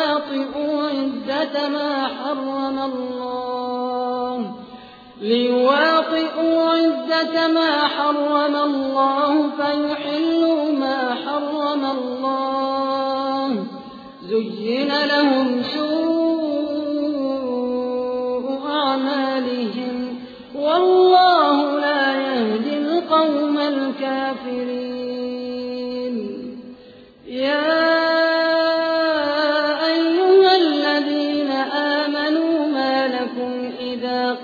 ليواطئوا عدة ما حرم الله. ليواطئوا عدة ما حرم الله فيحلوا ما حرم الله. زين لهم سوء أعمالهم. والله لا يهدي القوم الكافرين. يا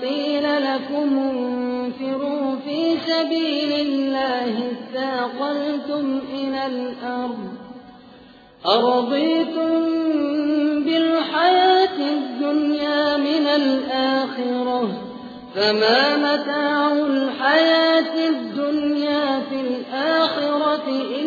قيل لكم انفروا في سبيل الله اثاقلتم إلى الأرض أرضيتم بالحياة الدنيا من الآخرة فما متاع الحياة الدنيا في الآخرة إلا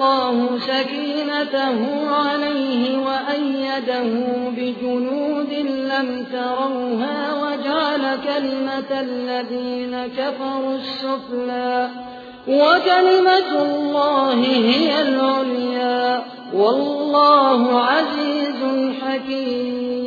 الله سكينته عليه وأيده بجنود لم تروها وجعل كلمة الذين كفروا السفلى وكلمة الله هي العليا والله عزيز حكيم.